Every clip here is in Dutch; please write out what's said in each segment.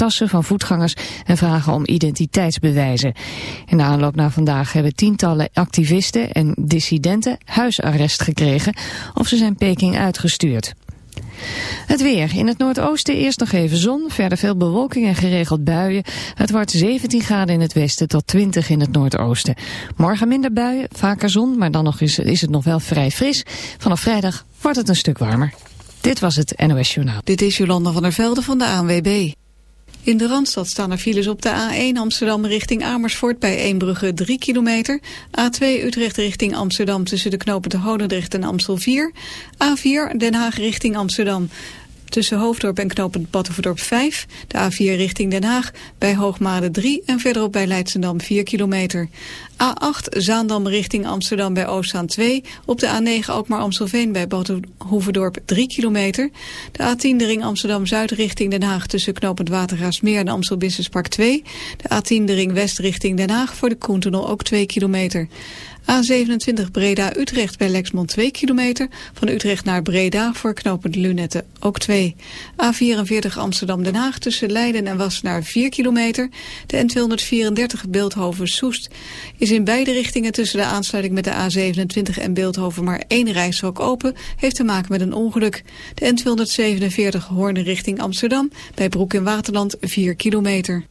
tassen van voetgangers en vragen om identiteitsbewijzen. In de aanloop naar vandaag hebben tientallen activisten en dissidenten huisarrest gekregen of ze zijn Peking uitgestuurd. Het weer. In het noordoosten eerst nog even zon, verder veel bewolking en geregeld buien. Het wordt 17 graden in het westen tot 20 in het noordoosten. Morgen minder buien, vaker zon, maar dan nog is, is het nog wel vrij fris. Vanaf vrijdag wordt het een stuk warmer. Dit was het NOS Journaal. Dit is Jolanda van der Velde van de ANWB. In de Randstad staan er files op de A1 Amsterdam richting Amersfoort bij Eembrugge 3 kilometer. A2 Utrecht richting Amsterdam tussen de knopen de Hodendrecht en Amstel 4. A4 Den Haag richting Amsterdam tussen Hoofddorp en knooppunt Battenverdorp 5. De A4 richting Den Haag bij Hoogmade 3 en verderop bij Leidsendam 4 kilometer. A8 Zaandam richting Amsterdam bij Oostzaan 2. Op de A9 Alkmaar Amstelveen bij Battenhoeverdorp 3 kilometer. De A10 de ring Amsterdam-Zuid richting Den Haag tussen knooppunt Watergraafsmeer en Amstel Business Park 2. De A10 de ring West richting Den Haag voor de Koentunnel ook 2 kilometer. A27 Breda-Utrecht bij Lexmond 2 kilometer. Van Utrecht naar Breda voor knooppunt Lunette ook 2. A44 Amsterdam-Den Haag tussen Leiden en Wassenaar 4 kilometer. De N234 Beeldhoven-Soest is in beide richtingen tussen de aansluiting met de A27 en Beeldhoven maar één rijstrook open. Heeft te maken met een ongeluk. De N247 Hoorn richting Amsterdam bij Broek in Waterland 4 kilometer.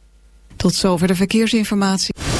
Tot zover de verkeersinformatie.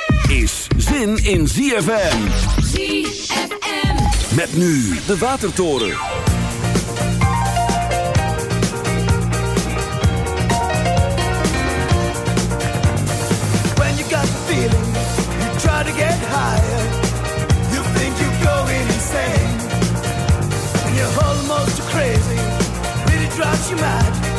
Is zin in ZFM. ZFM. Met nu de Watertoren. When you got the feeling, you try to get higher. You think you're going insane. And you're almost crazy, really drives you mad.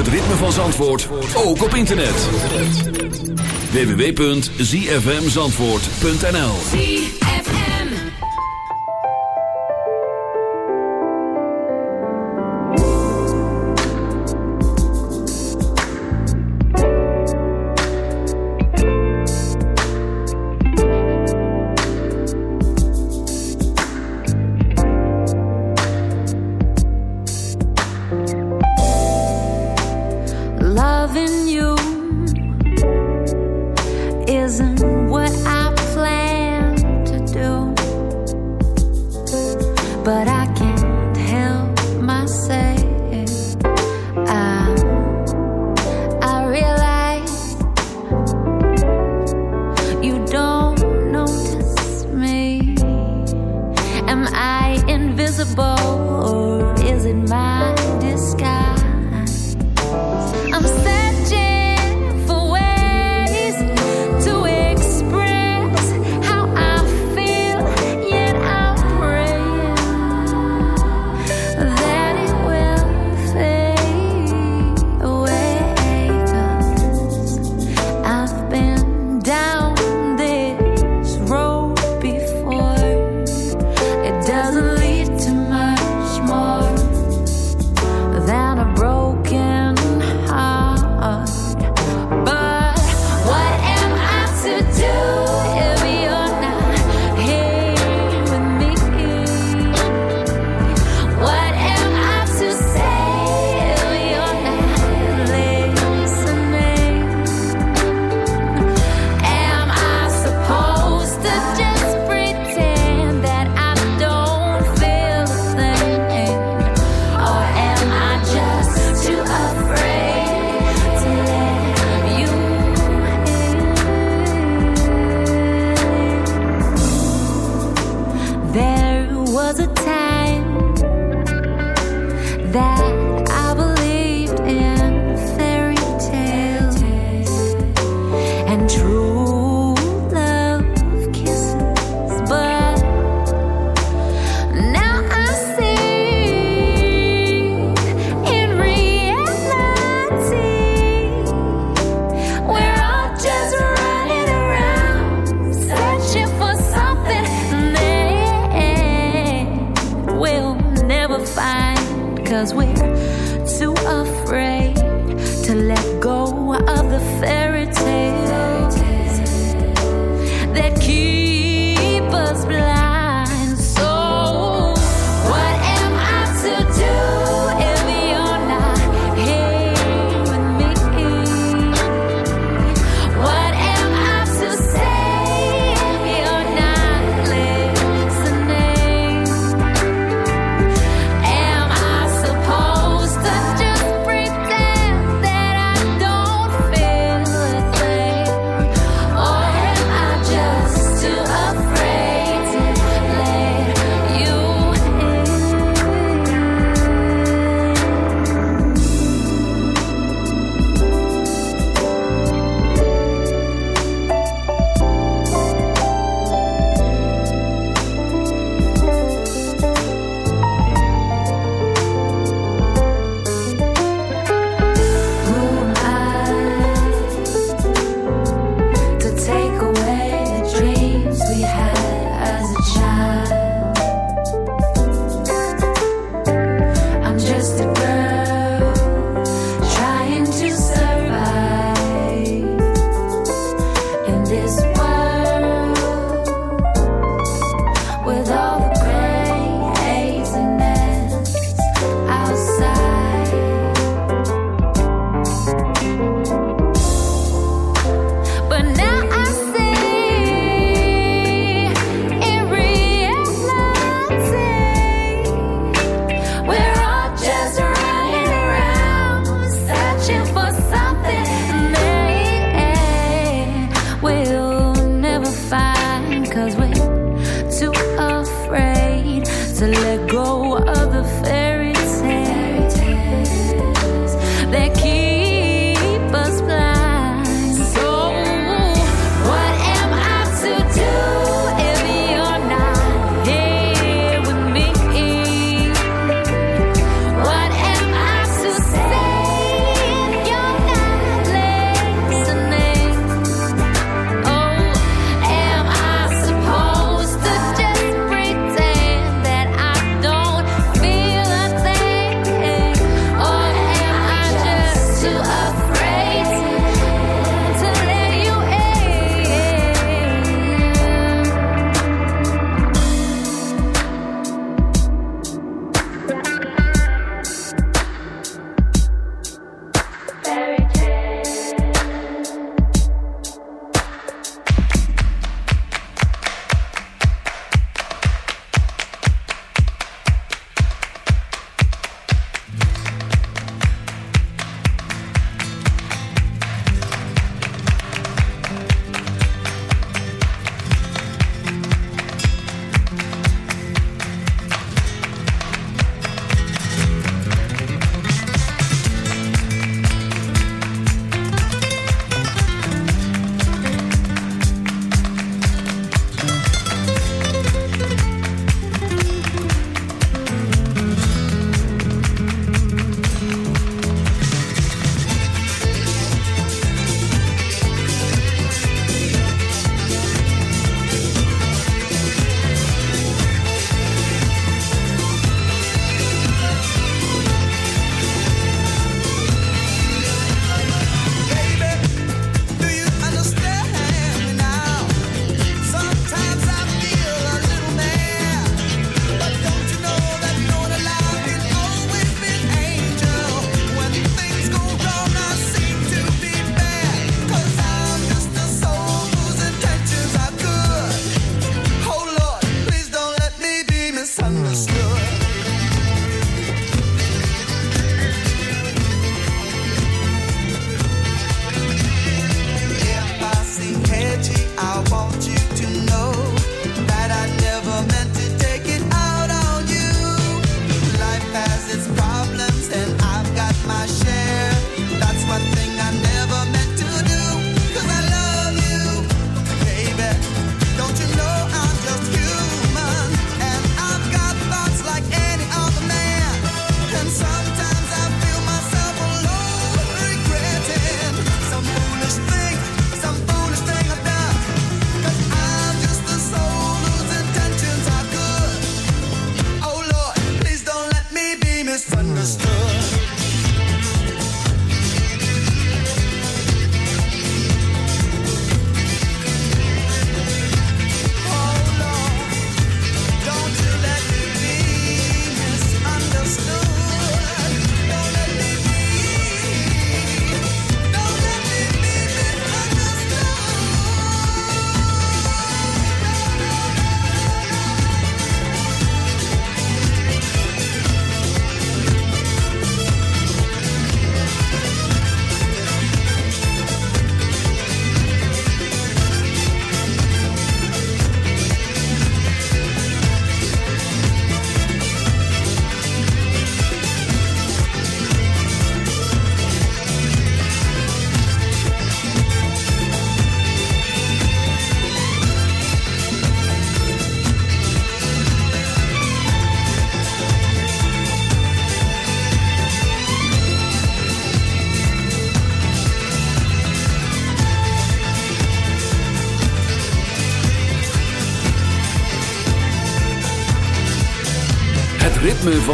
Het ritme van Zandvoort, ook op internet. www.zfmzandvoort.nl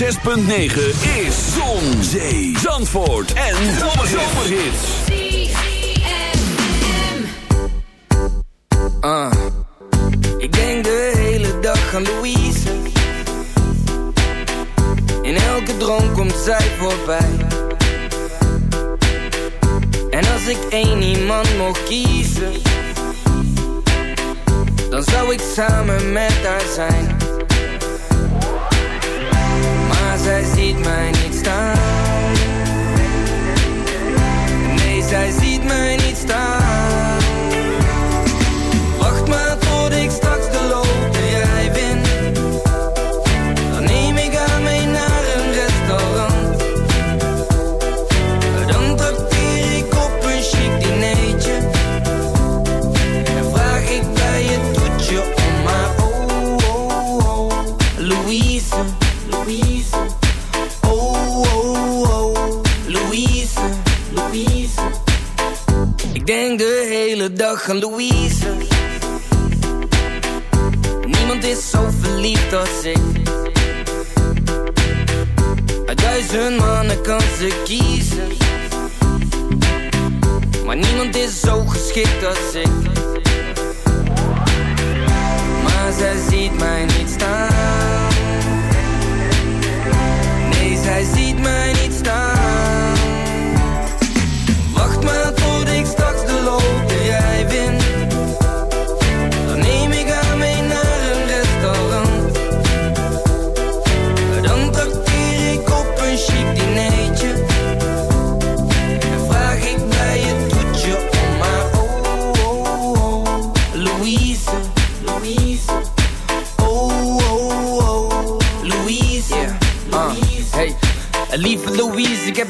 106.9 is Zon, Zee, Zandvoort en Zomerhits. Ah, ik denk de hele dag aan Louise. In elke droom komt zij voorbij. En als ik één iemand mocht kiezen, dan zou ik samen met haar zijn. Duizend mannen kan ze kiezen. Maar niemand is zo geschikt als ik. Maar zij ziet mij niet staan. Nee, zij ziet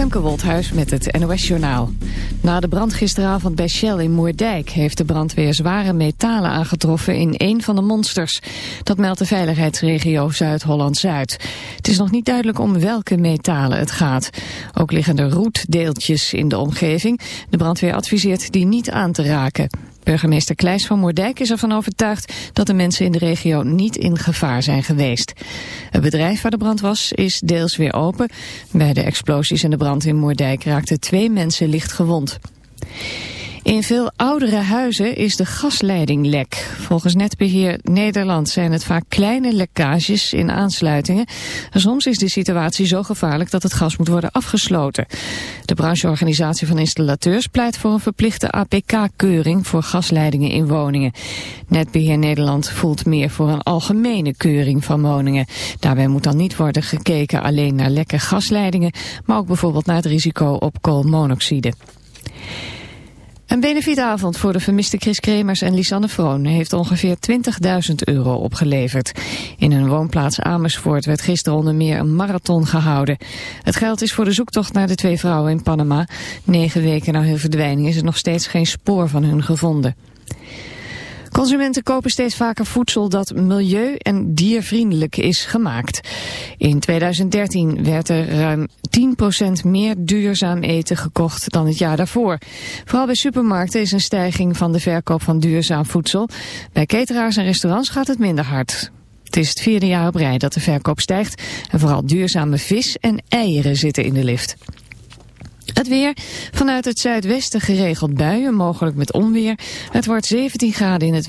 Femke Woldhuis met het NOS-journaal. Na de brand gisteravond bij Shell in Moerdijk... heeft de brandweer zware metalen aangetroffen in een van de monsters. Dat meldt de veiligheidsregio Zuid-Holland-Zuid. Het is nog niet duidelijk om welke metalen het gaat. Ook liggen er roetdeeltjes in de omgeving. De brandweer adviseert die niet aan te raken. Burgemeester Kleijs van Moerdijk is ervan overtuigd dat de mensen in de regio niet in gevaar zijn geweest. Het bedrijf waar de brand was is deels weer open. Bij de explosies en de brand in Moerdijk raakten twee mensen licht gewond. In veel oudere huizen is de gasleiding lek. Volgens Netbeheer Nederland zijn het vaak kleine lekkages in aansluitingen. Soms is de situatie zo gevaarlijk dat het gas moet worden afgesloten. De brancheorganisatie van installateurs pleit voor een verplichte APK-keuring voor gasleidingen in woningen. Netbeheer Nederland voelt meer voor een algemene keuring van woningen. Daarbij moet dan niet worden gekeken alleen naar lekke gasleidingen, maar ook bijvoorbeeld naar het risico op koolmonoxide. Een benefietavond voor de vermiste Chris Kremers en Lisanne Vroon heeft ongeveer 20.000 euro opgeleverd. In hun woonplaats Amersfoort werd gisteren onder meer een marathon gehouden. Het geld is voor de zoektocht naar de twee vrouwen in Panama. Negen weken na hun verdwijning is er nog steeds geen spoor van hun gevonden. Consumenten kopen steeds vaker voedsel dat milieu- en diervriendelijk is gemaakt. In 2013 werd er ruim 10% meer duurzaam eten gekocht dan het jaar daarvoor. Vooral bij supermarkten is een stijging van de verkoop van duurzaam voedsel. Bij cateraars en restaurants gaat het minder hard. Het is het vierde jaar op rij dat de verkoop stijgt en vooral duurzame vis en eieren zitten in de lift. Het weer. Vanuit het zuidwesten geregeld buien, mogelijk met onweer. Het wordt 17 graden in het westen.